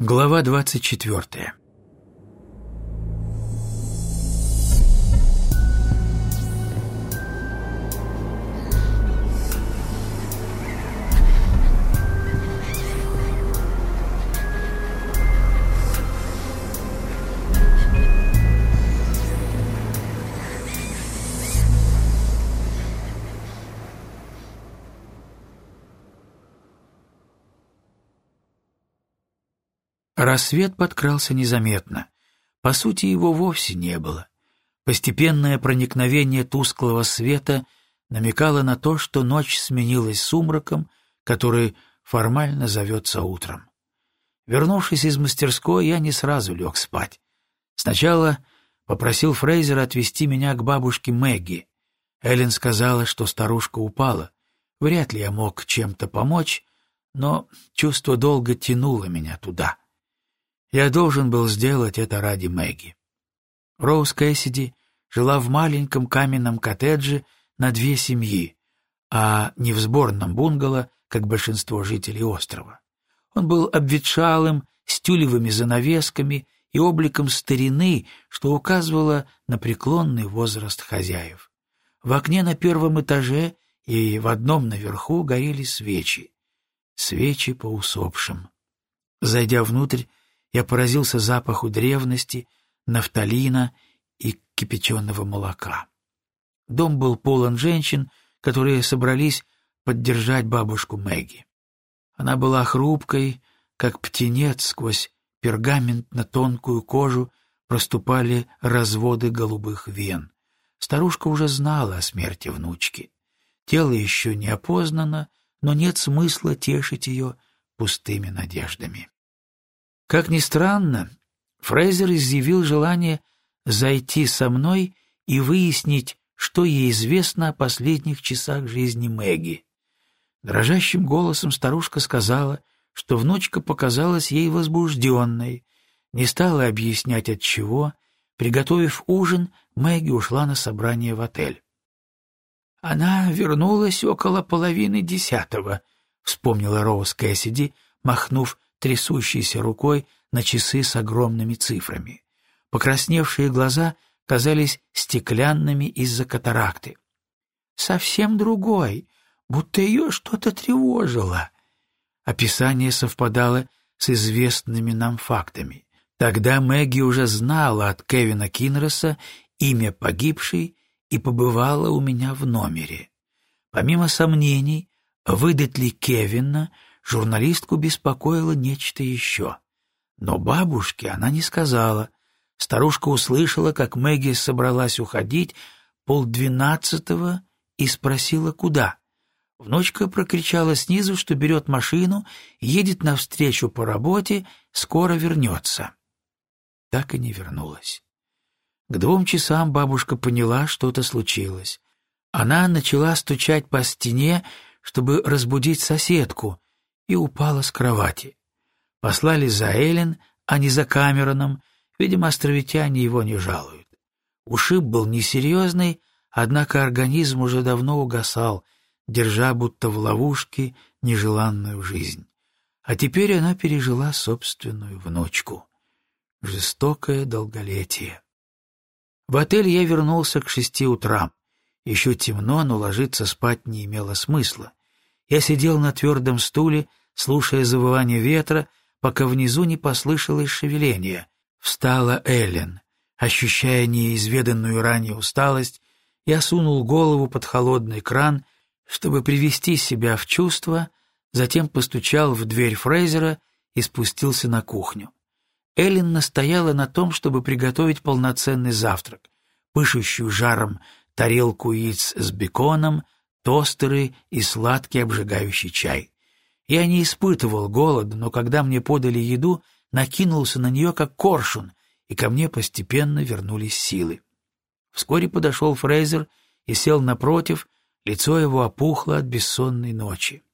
Глава 24. Рассвет подкрался незаметно. По сути, его вовсе не было. Постепенное проникновение тусклого света намекало на то, что ночь сменилась сумраком, который формально зовется утром. Вернувшись из мастерской, я не сразу лег спать. Сначала попросил Фрейзера отвезти меня к бабушке Мэгги. Эллен сказала, что старушка упала. Вряд ли я мог чем-то помочь, но чувство долго тянуло меня туда. Я должен был сделать это ради Мэгги. Роуз Кэссиди жила в маленьком каменном коттедже на две семьи, а не в сборном бунгало, как большинство жителей острова. Он был обветшалым, с тюлевыми занавесками и обликом старины, что указывало на преклонный возраст хозяев. В окне на первом этаже и в одном наверху горели свечи. Свечи по усопшим. Зайдя внутрь, я поразился запаху древности, нафталина и кипяченого молока. Дом был полон женщин, которые собрались поддержать бабушку Мэгги. Она была хрупкой, как птенец, сквозь пергамент на тонкую кожу проступали разводы голубых вен. Старушка уже знала о смерти внучки. Тело еще не опознано, но нет смысла тешить ее пустыми надеждами. Как ни странно, Фрейзер изъявил желание зайти со мной и выяснить, что ей известно о последних часах жизни Мэгги. Дрожащим голосом старушка сказала, что внучка показалась ей возбужденной, не стала объяснять от чего. Приготовив ужин, Мэгги ушла на собрание в отель. «Она вернулась около половины десятого», — вспомнила Роуз Кэссиди, махнув трясущейся рукой на часы с огромными цифрами. Покрасневшие глаза казались стеклянными из-за катаракты. «Совсем другой, будто ее что-то тревожило». Описание совпадало с известными нам фактами. Тогда Мэгги уже знала от Кевина Кинроса имя погибшей и побывала у меня в номере. Помимо сомнений, выдать ли Кевина, Журналистку беспокоило нечто еще. Но бабушке она не сказала. Старушка услышала, как Мэгги собралась уходить полдвенадцатого и спросила, куда. Внучка прокричала снизу, что берет машину, едет навстречу по работе, скоро вернется. Так и не вернулась. К двум часам бабушка поняла, что-то случилось. Она начала стучать по стене, чтобы разбудить соседку, и упала с кровати. Послали за Эллен, а не за Камероном, видимо, островитяне его не жалуют. Ушиб был несерьезный, однако организм уже давно угасал, держа будто в ловушке нежеланную жизнь. А теперь она пережила собственную внучку. Жестокое долголетие. В отель я вернулся к шести утрам. Еще темно, но ложиться спать не имело смысла. Я сидел на твердом стуле, слушая завывание ветра, пока внизу не послышалось шевеление. Встала Эллен. Ощущая неизведанную ранее усталость, я сунул голову под холодный кран, чтобы привести себя в чувство, затем постучал в дверь Фрейзера и спустился на кухню. Эллен настояла на том, чтобы приготовить полноценный завтрак, пышущую жаром тарелку яиц с беконом, тостеры и сладкий обжигающий чай. Я не испытывал голода, но когда мне подали еду, накинулся на нее как коршун, и ко мне постепенно вернулись силы. Вскоре подошел Фрейзер и сел напротив, лицо его опухло от бессонной ночи.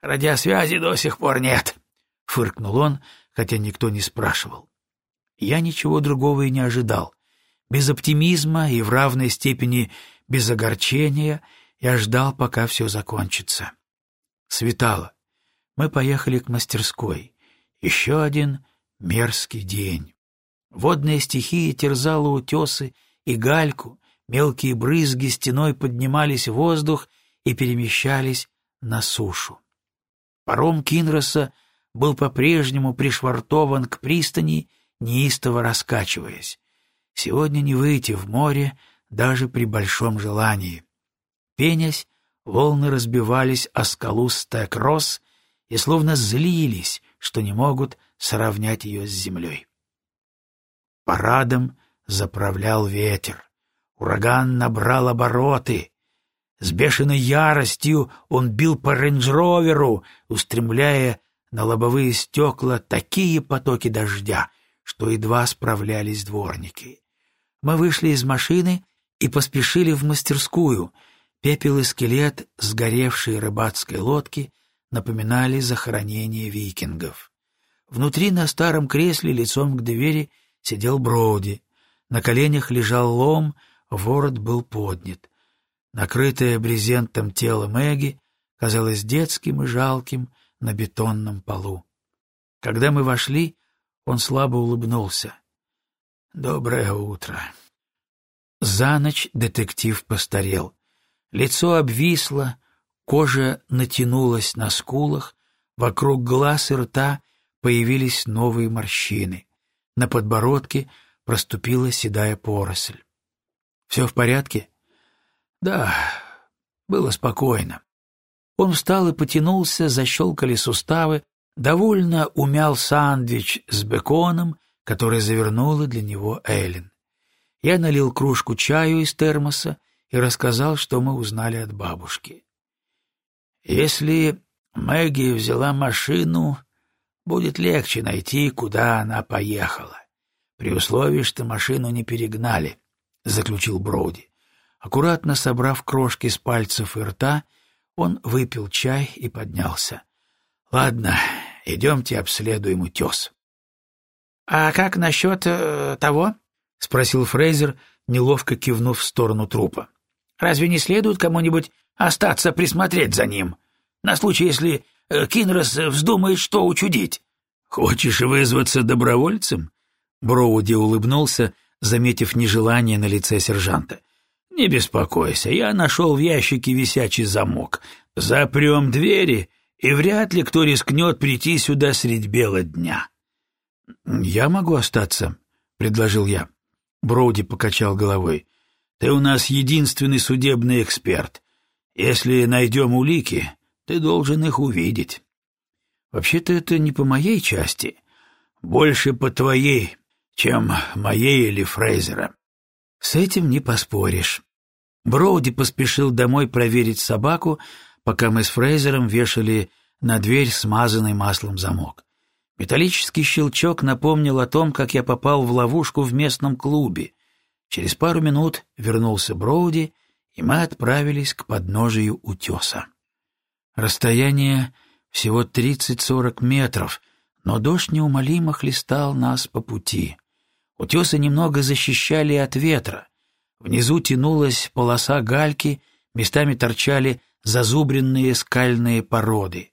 «Радиосвязи до сих пор нет», — фыркнул он, хотя никто не спрашивал. Я ничего другого и не ожидал. Без оптимизма и в равной степени без огорчения я ждал, пока все закончится. Светало. Мы поехали к мастерской. Еще один мерзкий день. Водная стихия терзала утесы и гальку, мелкие брызги стеной поднимались в воздух и перемещались на сушу. Паром Кинроса был по-прежнему пришвартован к пристани, неистово раскачиваясь. Сегодня не выйти в море даже при большом желании. Пенясь, волны разбивались о скалу Стэк-Росс и словно злились, что не могут сравнять ее с землей. Парадом заправлял ветер. Ураган набрал обороты. С бешеной яростью он бил по рейндж-роверу, устремляя на лобовые стекла такие потоки дождя, что едва справлялись дворники. Мы вышли из машины и поспешили в мастерскую. Пепел и скелет сгоревшей рыбацкой лодки напоминали захоронение викингов. Внутри на старом кресле лицом к двери сидел Броуди. На коленях лежал лом, ворот был поднят. Накрытое брезентом тело Мэгги казалось детским и жалким на бетонном полу. Когда мы вошли, он слабо улыбнулся. «Доброе утро». За ночь детектив постарел. Лицо обвисло, кожа натянулась на скулах, вокруг глаз и рта появились новые морщины. На подбородке проступила седая поросль. «Все в порядке?» «Да, было спокойно». Он встал и потянулся, защелкали суставы, довольно умял сандвич с беконом, который завернула для него Эллен. Я налил кружку чаю из термоса и рассказал, что мы узнали от бабушки. «Если Мэгги взяла машину, будет легче найти, куда она поехала, при условии, что машину не перегнали», — заключил Броуди. Аккуратно собрав крошки с пальцев и рта, он выпил чай и поднялся. «Ладно, идемте обследуем утес». «А как насчет э, того?» — спросил Фрейзер, неловко кивнув в сторону трупа. «Разве не следует кому-нибудь остаться присмотреть за ним, на случай, если э, Кинрос вздумает что учудить?» «Хочешь вызваться добровольцем?» Броуди улыбнулся, заметив нежелание на лице сержанта. «Не беспокойся, я нашел в ящике висячий замок. Запрем двери, и вряд ли кто рискнет прийти сюда средь бела дня». «Я могу остаться», — предложил я. Броуди покачал головой. «Ты у нас единственный судебный эксперт. Если найдем улики, ты должен их увидеть». «Вообще-то это не по моей части. Больше по твоей, чем моей или Фрейзера». «С этим не поспоришь». Броуди поспешил домой проверить собаку, пока мы с Фрейзером вешали на дверь смазанный маслом замок. Металлический щелчок напомнил о том, как я попал в ловушку в местном клубе. Через пару минут вернулся Броуди, и мы отправились к подножию утеса. Расстояние всего 30-40 метров, но дождь неумолимо хлестал нас по пути. Утесы немного защищали от ветра. Внизу тянулась полоса гальки, местами торчали зазубренные скальные породы.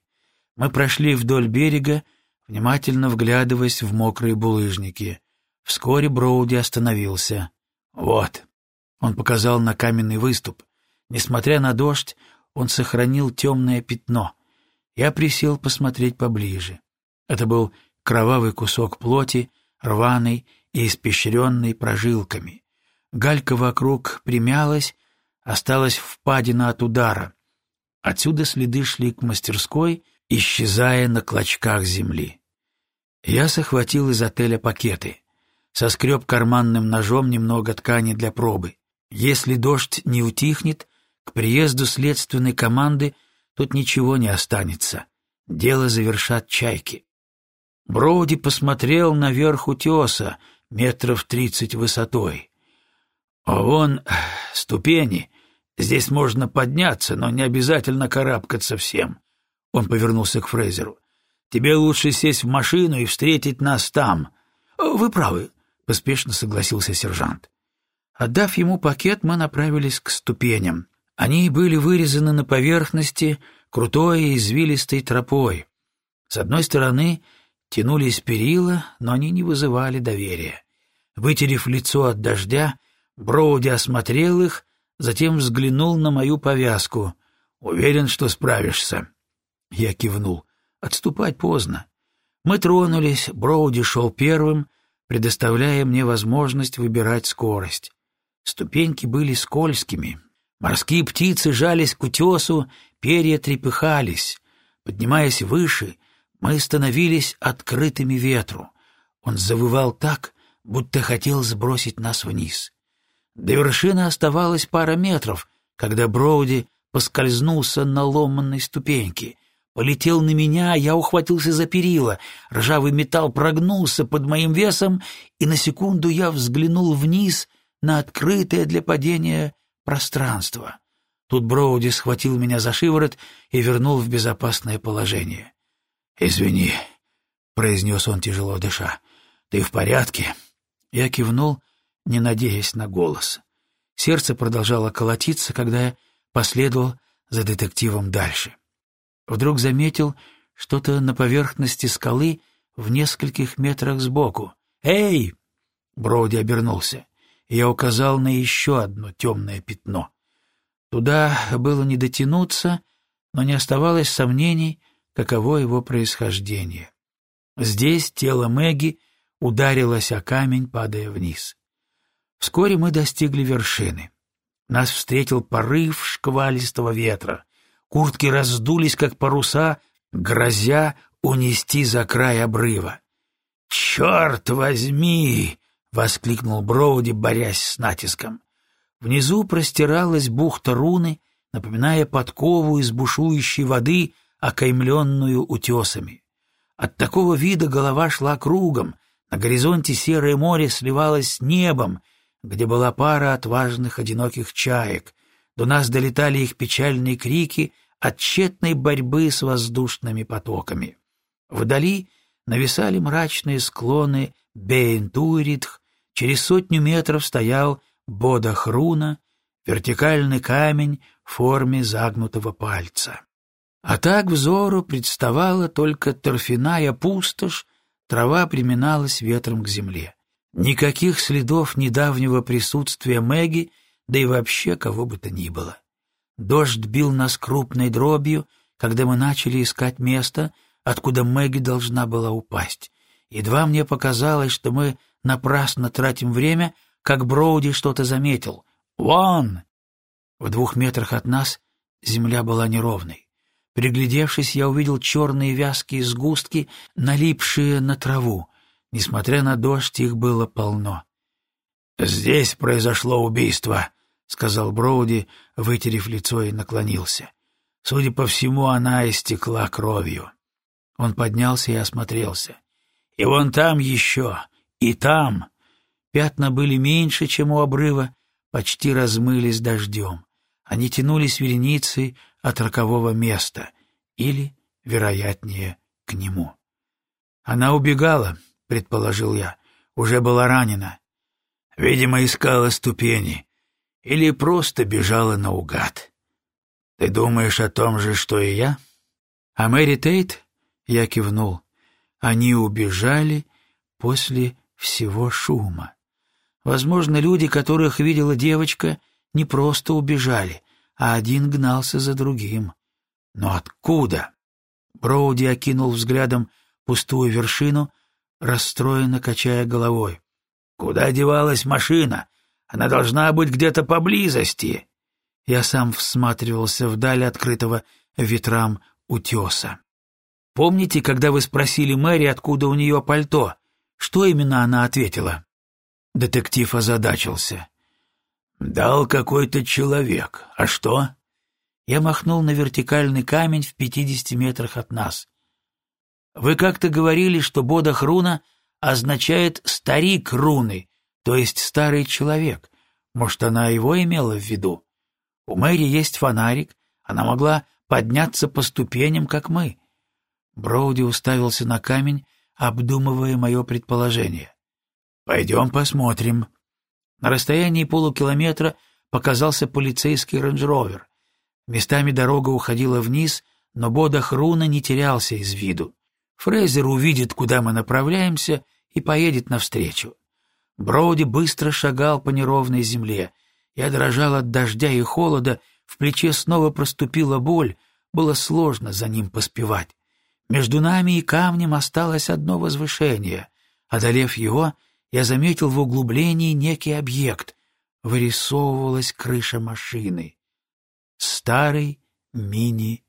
Мы прошли вдоль берега, внимательно вглядываясь в мокрые булыжники. Вскоре Броуди остановился. «Вот». Он показал на каменный выступ. Несмотря на дождь, он сохранил темное пятно. Я присел посмотреть поближе. Это был кровавый кусок плоти, рваный и испещренный прожилками. Галька вокруг примялась, осталась впадина от удара. Отсюда следы шли к мастерской — исчезая на клочках земли. Я захватил из отеля пакеты, соскреб карманным ножом немного ткани для пробы. Если дождь не утихнет, к приезду следственной команды тут ничего не останется. Дело завершат чайки. Броуди посмотрел наверх утеса, метров тридцать высотой. А вон ступени. Здесь можно подняться, но не обязательно карабкаться всем. Он повернулся к Фрейзеру. «Тебе лучше сесть в машину и встретить нас там». «Вы правы», — поспешно согласился сержант. Отдав ему пакет, мы направились к ступеням. Они были вырезаны на поверхности крутой и извилистой тропой. С одной стороны Тянулись перила, но они не вызывали доверия. Вытерев лицо от дождя, Броуди осмотрел их, затем взглянул на мою повязку. «Уверен, что справишься». Я кивнул. Отступать поздно. Мы тронулись, Броуди шел первым, предоставляя мне возможность выбирать скорость. Ступеньки были скользкими. Морские птицы жались к утесу, перья трепыхались. Поднимаясь выше, мы становились открытыми ветру. Он завывал так, будто хотел сбросить нас вниз. До вершины оставалось пара метров, когда Броуди поскользнулся на ломанной ступеньке. Полетел на меня, я ухватился за перила. Ржавый металл прогнулся под моим весом, и на секунду я взглянул вниз на открытое для падения пространство. Тут Броуди схватил меня за шиворот и вернул в безопасное положение. «Извини», — произнес он, тяжело дыша. «Ты в порядке?» Я кивнул, не надеясь на голос. Сердце продолжало колотиться, когда я последовал за детективом дальше. Вдруг заметил что-то на поверхности скалы в нескольких метрах сбоку. «Эй!» — Броуди обернулся. Я указал на еще одно темное пятно. Туда было не дотянуться, но не оставалось сомнений, каково его происхождение. Здесь тело Мэгги ударилось о камень, падая вниз. Вскоре мы достигли вершины. Нас встретил порыв шквалистого ветра. Куртки раздулись, как паруса, грозя унести за край обрыва. «Черт возьми!» — воскликнул Броуди, борясь с натиском. Внизу простиралась бухта руны, напоминая подкову из бушующей воды, окаймленную утесами. От такого вида голова шла кругом, на горизонте серое море сливалось с небом, где была пара отважных одиноких чаек. До нас долетали их печальные крики от тщетной борьбы с воздушными потоками. Вдали нависали мрачные склоны Бейнтуиритх, через сотню метров стоял Бодахруна, вертикальный камень в форме загнутого пальца. А так взору представала только торфяная пустошь, трава приминалась ветром к земле. Никаких следов недавнего присутствия Мэгги, да и вообще кого бы то ни было. Дождь бил нас крупной дробью, когда мы начали искать место, откуда Мэгги должна была упасть. Едва мне показалось, что мы напрасно тратим время, как Броуди что-то заметил. «Вон!» В двух метрах от нас земля была неровной. Приглядевшись, я увидел черные вязкие сгустки, налипшие на траву. Несмотря на дождь, их было полно. «Здесь произошло убийство», — сказал Броуди, вытерев лицо и наклонился. Судя по всему, она истекла кровью. Он поднялся и осмотрелся. «И вон там еще, и там!» Пятна были меньше, чем у обрыва, почти размылись дождем. Они тянулись вереницей от рокового места или, вероятнее, к нему. «Она убегала», — предположил я, — «уже была ранена. Видимо, искала ступени или просто бежала наугад. Ты думаешь о том же, что и я?» «А Мэри Тейт?» — я кивнул. «Они убежали после всего шума. Возможно, люди, которых видела девочка, не просто убежали, а один гнался за другим. Но откуда? Броуди окинул взглядом пустую вершину, расстроенно качая головой. «Куда девалась машина? Она должна быть где-то поблизости!» Я сам всматривался вдаль открытого ветрам утеса. «Помните, когда вы спросили Мэри, откуда у нее пальто? Что именно она ответила?» Детектив озадачился. «Дал какой-то человек. А что?» Я махнул на вертикальный камень в пятидесяти метрах от нас. «Вы как-то говорили, что Бодах руна означает «старик руны», то есть «старый человек». Может, она его имела в виду? У Мэри есть фонарик, она могла подняться по ступеням, как мы». Броуди уставился на камень, обдумывая мое предположение. «Пойдем посмотрим». На расстоянии полукилометра показался полицейский рейндж-ровер. Местами дорога уходила вниз, но Бодах Руна не терялся из виду. Фрейзер увидит, куда мы направляемся, и поедет навстречу. Броуди быстро шагал по неровной земле. Я дрожал от дождя и холода, в плече снова проступила боль, было сложно за ним поспевать. Между нами и камнем осталось одно возвышение. Одолев его, я заметил в углублении некий объект. Вырисовывалась крыша машины. Старый мини-Мэгги.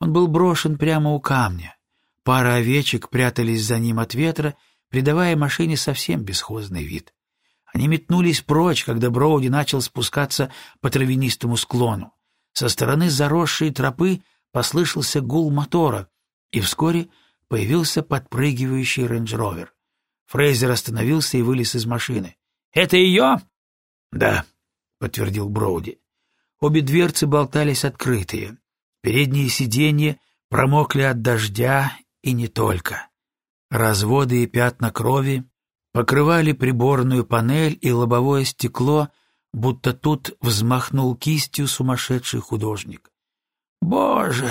Он был брошен прямо у камня. Пара овечек прятались за ним от ветра, придавая машине совсем бесхозный вид. Они метнулись прочь, когда Броуди начал спускаться по травянистому склону. Со стороны заросшей тропы послышался гул мотора, и вскоре появился подпрыгивающий рейндж-ровер. Фрейзер остановился и вылез из машины. «Это ее?» «Да», — подтвердил Броуди. Обе дверцы болтались открытые. Передние сиденья промокли от дождя и не только. Разводы и пятна крови покрывали приборную панель и лобовое стекло, будто тут взмахнул кистью сумасшедший художник. «Боже!»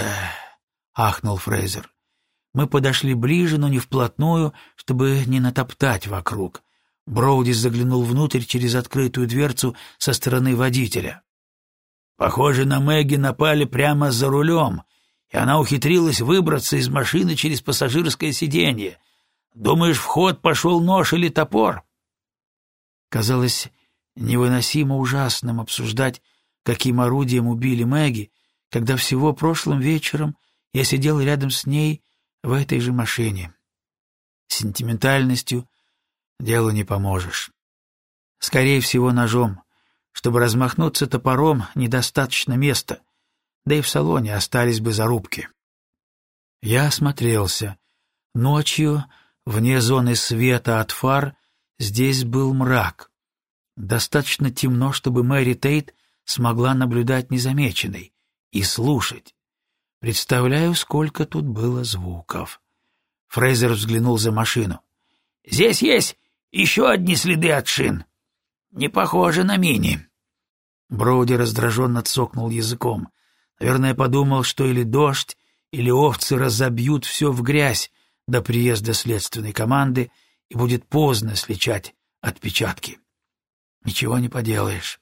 — ахнул Фрейзер. Мы подошли ближе, но не вплотную, чтобы не натоптать вокруг. Броуди заглянул внутрь через открытую дверцу со стороны водителя. «Похоже, на Мэгги напали прямо за рулем, и она ухитрилась выбраться из машины через пассажирское сиденье. Думаешь, в ход пошел нож или топор?» Казалось невыносимо ужасным обсуждать, каким орудием убили Мэгги, когда всего прошлым вечером я сидел рядом с ней в этой же машине. Сентиментальностью делу не поможешь. Скорее всего, ножом. Чтобы размахнуться топором, недостаточно места, да и в салоне остались бы зарубки. Я осмотрелся. Ночью, вне зоны света от фар, здесь был мрак. Достаточно темно, чтобы Мэри Тейт смогла наблюдать незамеченной и слушать. Представляю, сколько тут было звуков. Фрейзер взглянул за машину. «Здесь есть еще одни следы от шин. Не похоже на мини». Броуди раздраженно цокнул языком. Наверное, подумал, что или дождь, или овцы разобьют все в грязь до приезда следственной команды, и будет поздно сличать отпечатки. Ничего не поделаешь.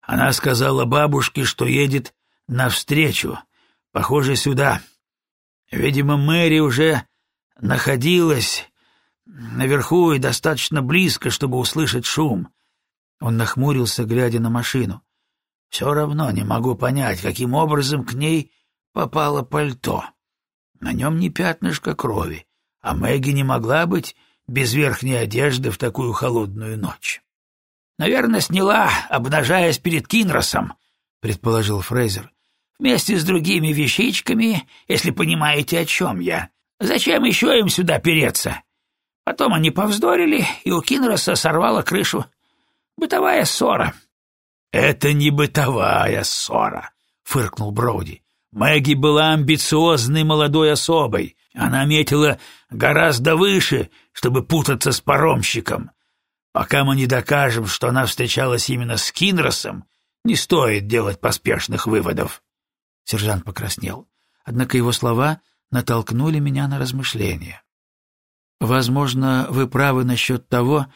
Она сказала бабушке, что едет навстречу, Похоже, сюда. Видимо, Мэри уже находилась наверху и достаточно близко, чтобы услышать шум. Он нахмурился, глядя на машину. Все равно не могу понять, каким образом к ней попало пальто. На нем не пятнышко крови, а Мэгги не могла быть без верхней одежды в такую холодную ночь. «Наверное, сняла, обнажаясь перед Кинросом», — предположил Фрейзер вместе с другими вещичками, если понимаете, о чем я. Зачем еще им сюда переться? Потом они повздорили, и у Кинроса сорвало крышу. Бытовая ссора. — Это не бытовая ссора, — фыркнул Броуди. Мэгги была амбициозной молодой особой. Она метила гораздо выше, чтобы путаться с паромщиком. Пока мы не докажем, что она встречалась именно с Кинросом, не стоит делать поспешных выводов. Сержант покраснел. Однако его слова натолкнули меня на размышления. «Возможно, вы правы насчет того,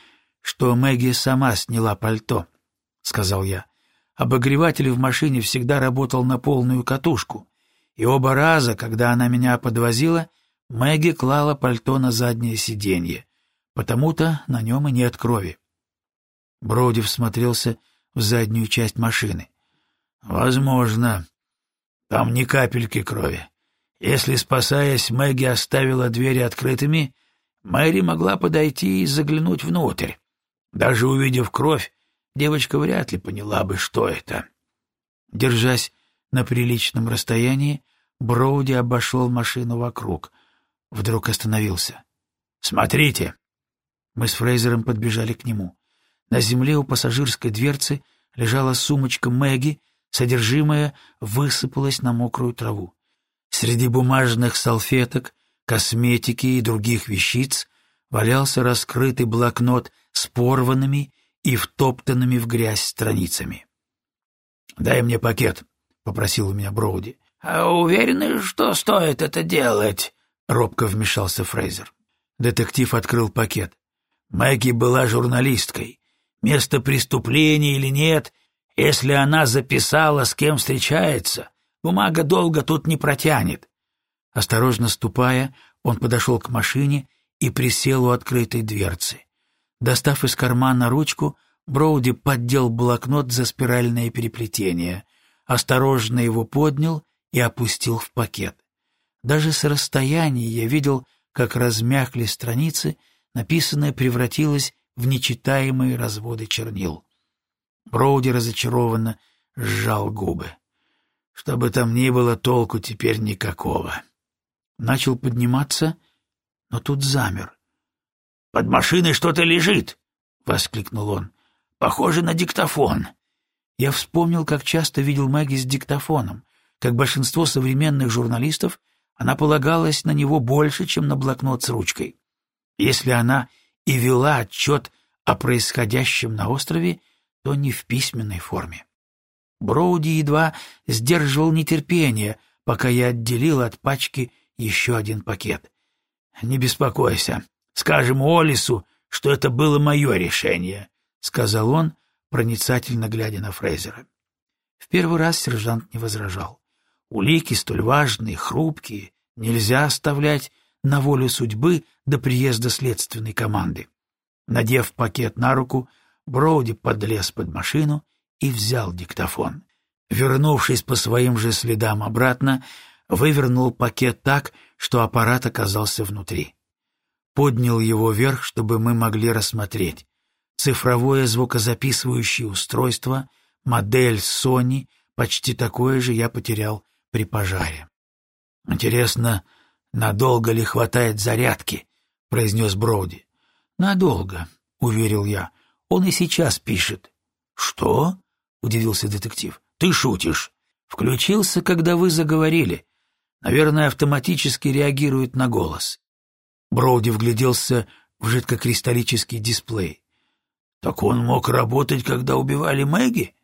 что Мэгги сама сняла пальто», — сказал я. «Обогреватель в машине всегда работал на полную катушку, и оба раза, когда она меня подвозила, Мэгги клала пальто на заднее сиденье, потому-то на нем и нет крови». Броуди всмотрелся в заднюю часть машины. «Возможно», там ни капельки крови. Если, спасаясь, Мэгги оставила двери открытыми, Мэри могла подойти и заглянуть внутрь. Даже увидев кровь, девочка вряд ли поняла бы, что это. Держась на приличном расстоянии, Броуди обошел машину вокруг. Вдруг остановился. «Смотрите!» Мы с Фрейзером подбежали к нему. На земле у пассажирской дверцы лежала сумочка Мэгги Содержимое высыпалось на мокрую траву. Среди бумажных салфеток, косметики и других вещиц валялся раскрытый блокнот с порванными и втоптанными в грязь страницами. «Дай мне пакет», — попросил у меня Броуди. «А уверены, что стоит это делать?» — робко вмешался Фрейзер. Детектив открыл пакет. Мэгги была журналисткой. Место преступления или нет, если она записала, с кем встречается, бумага долго тут не протянет. Осторожно ступая, он подошел к машине и присел у открытой дверцы. Достав из кармана ручку, Броуди поддел блокнот за спиральное переплетение, осторожно его поднял и опустил в пакет. Даже с расстояния я видел, как размякли страницы, написанное превратилось в нечитаемые разводы чернил. Броуди разочарованно сжал губы. Что бы там ни было, толку теперь никакого. Начал подниматься, но тут замер. — Под машиной что-то лежит! — воскликнул он. — Похоже на диктофон. Я вспомнил, как часто видел Мэгги с диктофоном. Как большинство современных журналистов, она полагалась на него больше, чем на блокнот с ручкой. Если она и вела отчет о происходящем на острове, то не в письменной форме. Броуди едва сдерживал нетерпение, пока я отделил от пачки еще один пакет. «Не беспокойся, скажем Олису, что это было мое решение», — сказал он, проницательно глядя на Фрейзера. В первый раз сержант не возражал. Улики столь важные, хрупкие, нельзя оставлять на волю судьбы до приезда следственной команды. Надев пакет на руку, Броуди подлез под машину и взял диктофон. Вернувшись по своим же следам обратно, вывернул пакет так, что аппарат оказался внутри. Поднял его вверх, чтобы мы могли рассмотреть. Цифровое звукозаписывающее устройство, модель Sony, почти такое же я потерял при пожаре. Интересно, надолго ли хватает зарядки? — произнес Броуди. — Надолго, — уверил я. Он и сейчас пишет. — Что? — удивился детектив. — Ты шутишь. Включился, когда вы заговорили. Наверное, автоматически реагирует на голос. Броуди вгляделся в жидкокристаллический дисплей. Так он мог работать, когда убивали Мэгги?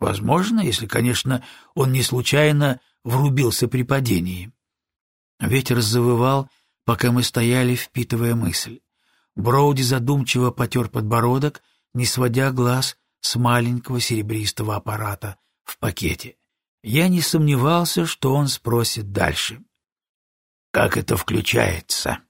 Возможно, если, конечно, он не случайно врубился при падении. Ветер завывал, пока мы стояли, впитывая мысль. Броуди задумчиво потер подбородок, не сводя глаз с маленького серебристого аппарата в пакете. Я не сомневался, что он спросит дальше. «Как это включается?»